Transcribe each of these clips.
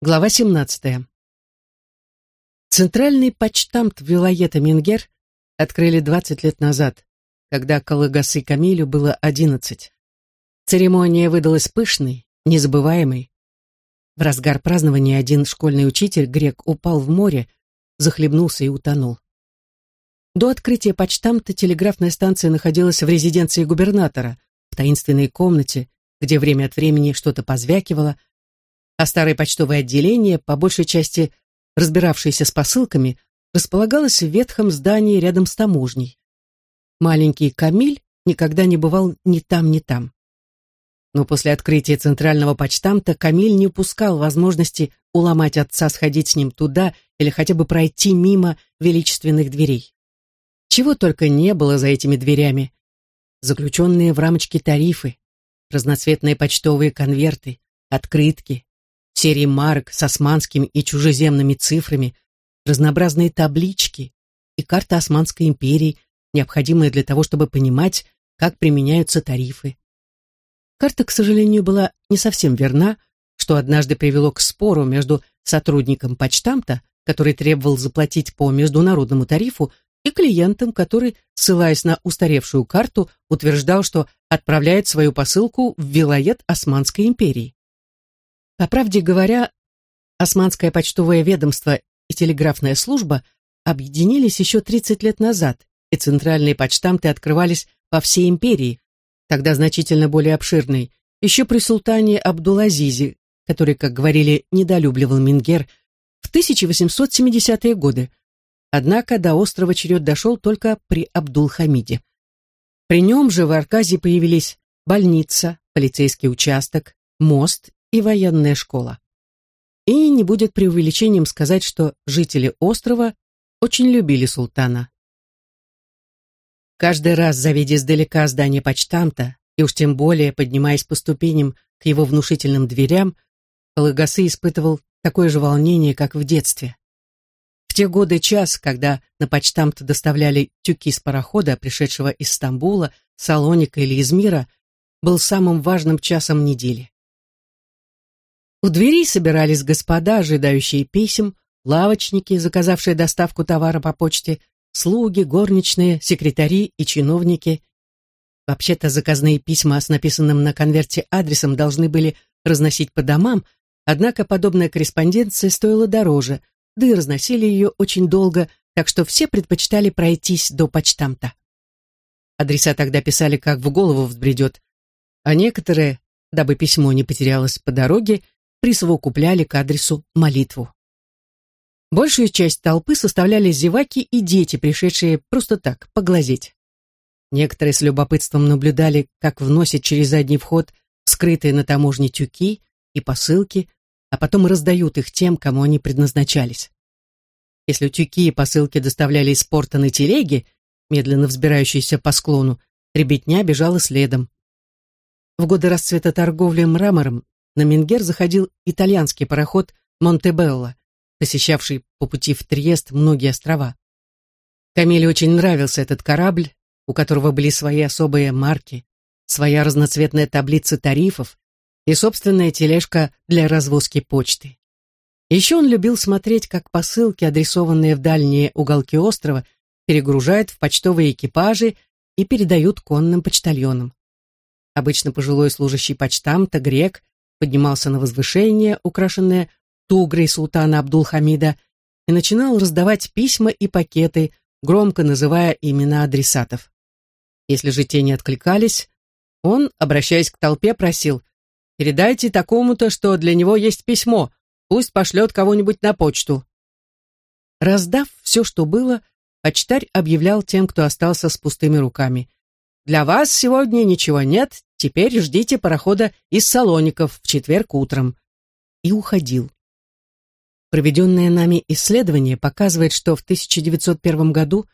Глава 17. Центральный почтамт Вилоета Мингер открыли 20 лет назад, когда Калагасы Камилю было 11. Церемония выдалась пышной, незабываемой. В разгар празднования один школьный учитель, грек, упал в море, захлебнулся и утонул. До открытия почтамта телеграфная станция находилась в резиденции губернатора, в таинственной комнате, где время от времени что-то позвякивало, а старое почтовое отделение, по большей части разбиравшееся с посылками, располагалось в ветхом здании рядом с таможней. Маленький Камиль никогда не бывал ни там, ни там. Но после открытия центрального почтамта Камиль не упускал возможности уломать отца сходить с ним туда или хотя бы пройти мимо величественных дверей. Чего только не было за этими дверями. Заключенные в рамочки тарифы, разноцветные почтовые конверты, открытки, серии марок с османскими и чужеземными цифрами, разнообразные таблички и карта Османской империи, необходимая для того, чтобы понимать, как применяются тарифы. Карта, к сожалению, была не совсем верна, что однажды привело к спору между сотрудником почтамта, который требовал заплатить по международному тарифу, и клиентом, который, ссылаясь на устаревшую карту, утверждал, что отправляет свою посылку в вилоет Османской империи. По правде говоря, Османское почтовое ведомство и телеграфная служба объединились еще 30 лет назад, и центральные почтамты открывались по всей империи, тогда значительно более обширной, еще при султане Абдул-Азизе, который, как говорили, недолюбливал Мингер в 1870-е годы. Однако до острова черед дошел только при Абдул-Хамиде. При нем же в Арказе появились больница, полицейский участок, мост и военная школа. И не будет преувеличением сказать, что жители острова очень любили султана. Каждый раз, завидя издалека здание почтамта, и уж тем более поднимаясь по ступеням к его внушительным дверям, Калагасы испытывал такое же волнение, как в детстве. В те годы час, когда на почтамт доставляли тюки с парохода, пришедшего из Стамбула, Салоника или Измира, был самым важным часом недели. У дверей собирались господа, ожидающие писем, лавочники, заказавшие доставку товара по почте, слуги, горничные, секретари и чиновники. Вообще-то заказные письма с написанным на конверте адресом должны были разносить по домам, однако подобная корреспонденция стоила дороже, да и разносили ее очень долго, так что все предпочитали пройтись до почтамта. Адреса тогда писали, как в голову взбредет, а некоторые, дабы письмо не потерялось по дороге, присовокупляли к адресу молитву. Большую часть толпы составляли зеваки и дети, пришедшие просто так, поглазеть. Некоторые с любопытством наблюдали, как вносят через задний вход скрытые на таможне тюки и посылки, а потом раздают их тем, кому они предназначались. Если тюки и посылки доставляли из порта на телеге, медленно взбирающиеся по склону, ребятня бежала следом. В годы расцвета торговли мрамором на Мингер заходил итальянский пароход «Монтебелло», посещавший по пути в Триест многие острова. Камиле очень нравился этот корабль, у которого были свои особые марки, своя разноцветная таблица тарифов и собственная тележка для развозки почты. Еще он любил смотреть, как посылки, адресованные в дальние уголки острова, перегружают в почтовые экипажи и передают конным почтальонам. Обычно пожилой служащий почтамта, грек, поднимался на возвышение, украшенное тугрой султана Абдул-Хамида, и начинал раздавать письма и пакеты, громко называя имена адресатов. Если же те не откликались, он, обращаясь к толпе, просил «Передайте такому-то, что для него есть письмо, пусть пошлет кого-нибудь на почту». Раздав все, что было, почтарь объявлял тем, кто остался с пустыми руками. «Для вас сегодня ничего нет, Теперь ждите парохода из Салоников в четверг утром. И уходил. Проведенное нами исследование показывает, что в 1901 году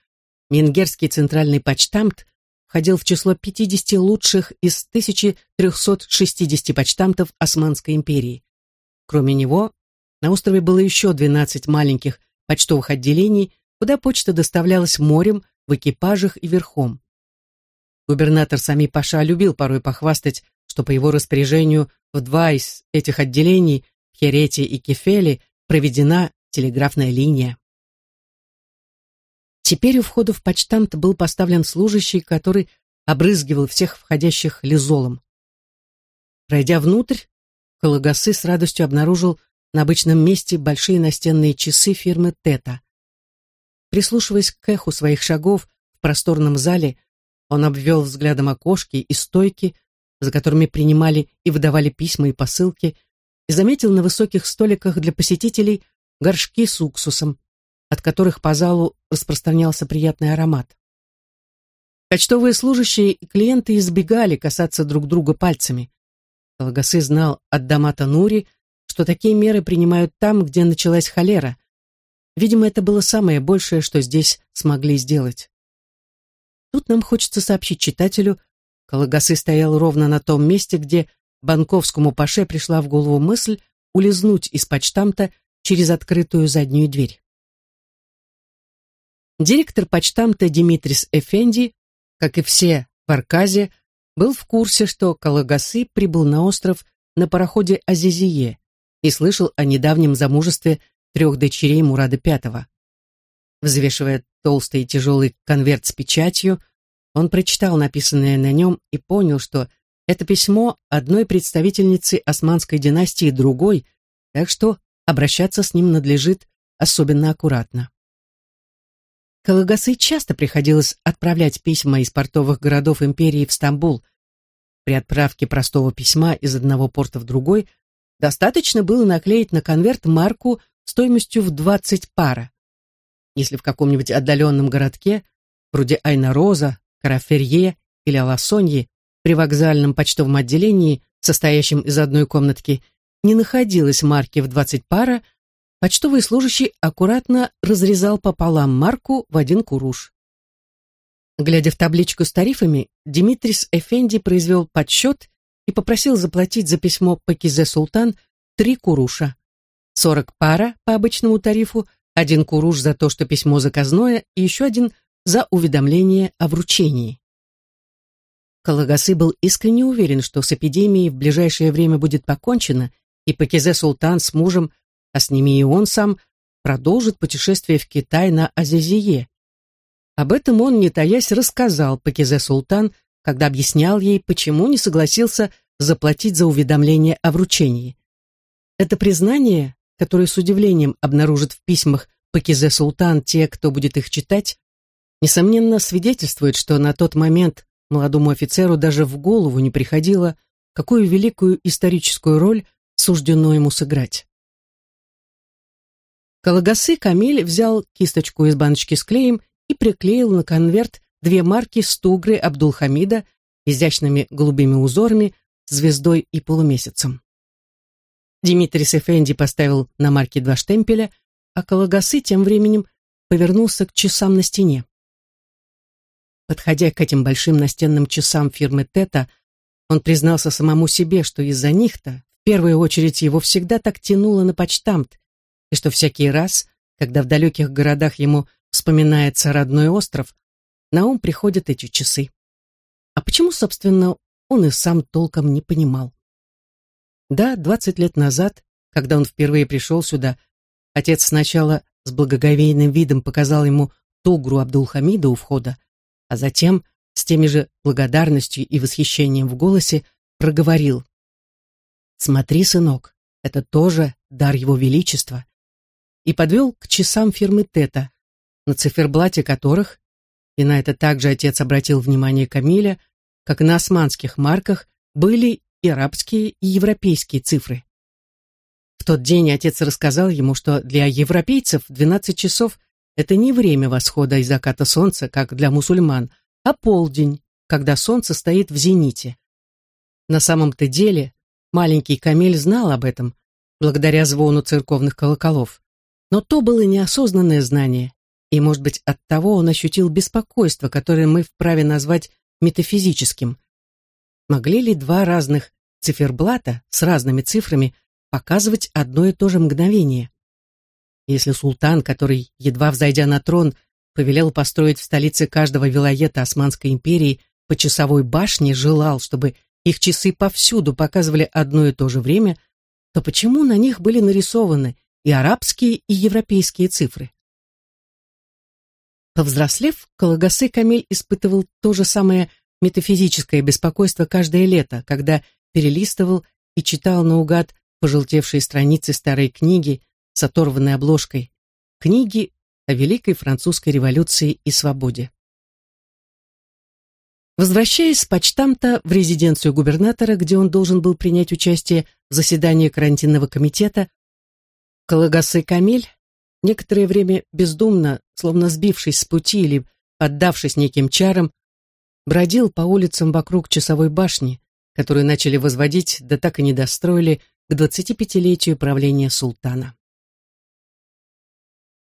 Менгерский центральный почтамт входил в число 50 лучших из 1360 почтамтов Османской империи. Кроме него, на острове было еще 12 маленьких почтовых отделений, куда почта доставлялась морем, в экипажах и верхом. Губернатор Сами Паша любил порой похвастать, что по его распоряжению в два из этих отделений в Херете и Кефеле проведена телеграфная линия. Теперь у входа в почтамт был поставлен служащий, который обрызгивал всех входящих лизолом. Пройдя внутрь, Калагасы с радостью обнаружил на обычном месте большие настенные часы фирмы Тета. Прислушиваясь к эху своих шагов в просторном зале, он обвел взглядом окошки и стойки, за которыми принимали и выдавали письма и посылки, и заметил на высоких столиках для посетителей горшки с уксусом, от которых по залу распространялся приятный аромат. Почтовые служащие и клиенты избегали касаться друг друга пальцами. Лагасы знал от Дамата Нури, что такие меры принимают там, где началась холера. Видимо, это было самое большее, что здесь смогли сделать. Тут нам хочется сообщить читателю, Калагасы стоял ровно на том месте, где банковскому паше пришла в голову мысль улизнуть из почтамта через открытую заднюю дверь. Директор почтамта Димитрис Эфенди, как и все в Арказе, был в курсе, что Калагасы прибыл на остров на пароходе Азизие и слышал о недавнем замужестве трех дочерей Мурада V. Взвешивая толстый и тяжелый конверт с печатью, он прочитал написанное на нем и понял, что это письмо одной представительницы османской династии другой, так что обращаться с ним надлежит особенно аккуратно. Калагасы часто приходилось отправлять письма из портовых городов империи в Стамбул. При отправке простого письма из одного порта в другой достаточно было наклеить на конверт марку стоимостью в 20 пара. Если в каком-нибудь отдаленном городке, вроде Айна-Роза, Караферье или Алассонье, при вокзальном почтовом отделении, состоящем из одной комнатки, не находилось марки в 20 пара, почтовый служащий аккуратно разрезал пополам марку в один куруш. Глядя в табличку с тарифами, Димитрис Эфенди произвел подсчет и попросил заплатить за письмо Пакизе Султан три куруша. 40 пара по обычному тарифу, один куруш за то, что письмо заказное, и еще один за уведомление о вручении. Калагасы был искренне уверен, что с эпидемией в ближайшее время будет покончено, и Пакизе Султан с мужем а с ними и он сам продолжит путешествие в Китай на Азизие. Об этом он, не таясь, рассказал Пакизе Султан, когда объяснял ей, почему не согласился заплатить за уведомление о вручении. Это признание, которое с удивлением обнаружит в письмах Пакизе Султан те, кто будет их читать, несомненно свидетельствует, что на тот момент молодому офицеру даже в голову не приходило, какую великую историческую роль суждено ему сыграть. Калагасы Камиль взял кисточку из баночки с клеем и приклеил на конверт две марки Стугры Абдулхамида изящными голубыми узорами, звездой и полумесяцем. Димитрий Сефенди поставил на марке два штемпеля, а Калагасы тем временем повернулся к часам на стене. Подходя к этим большим настенным часам фирмы Тета, он признался самому себе, что из-за них-то в первую очередь его всегда так тянуло на почтамт, и что всякий раз, когда в далеких городах ему вспоминается родной остров, на ум приходят эти часы. А почему, собственно, он и сам толком не понимал? Да, двадцать лет назад, когда он впервые пришел сюда, отец сначала с благоговейным видом показал ему Тугру Абдулхамида у входа, а затем с теми же благодарностью и восхищением в голосе проговорил. «Смотри, сынок, это тоже дар его величества и подвел к часам фирмы Тета, на циферблате которых, и на это также отец обратил внимание Камиля, как на османских марках были и арабские, и европейские цифры. В тот день отец рассказал ему, что для европейцев 12 часов – это не время восхода и заката солнца, как для мусульман, а полдень, когда солнце стоит в зените. На самом-то деле маленький Камиль знал об этом, благодаря звону церковных колоколов. Но то было неосознанное знание, и, может быть, оттого он ощутил беспокойство, которое мы вправе назвать метафизическим. Могли ли два разных циферблата с разными цифрами показывать одно и то же мгновение? Если султан, который, едва взойдя на трон, повелел построить в столице каждого вилоета Османской империи по часовой башне, желал, чтобы их часы повсюду показывали одно и то же время, то почему на них были нарисованы и арабские, и европейские цифры? Повзрослев, Калагасы Камиль испытывал то же самое метафизическое беспокойство каждое лето, когда перелистывал и читал наугад пожелтевшие страницы старой книги с оторванной обложкой, книги о Великой Французской революции и свободе. Возвращаясь с почтамта в резиденцию губернатора, где он должен был принять участие в заседании карантинного комитета, Калагасы Камиль некоторое время бездумно, словно сбившись с пути или поддавшись неким чарам, бродил по улицам вокруг часовой башни, которую начали возводить, да так и не достроили к 25-летию правления султана.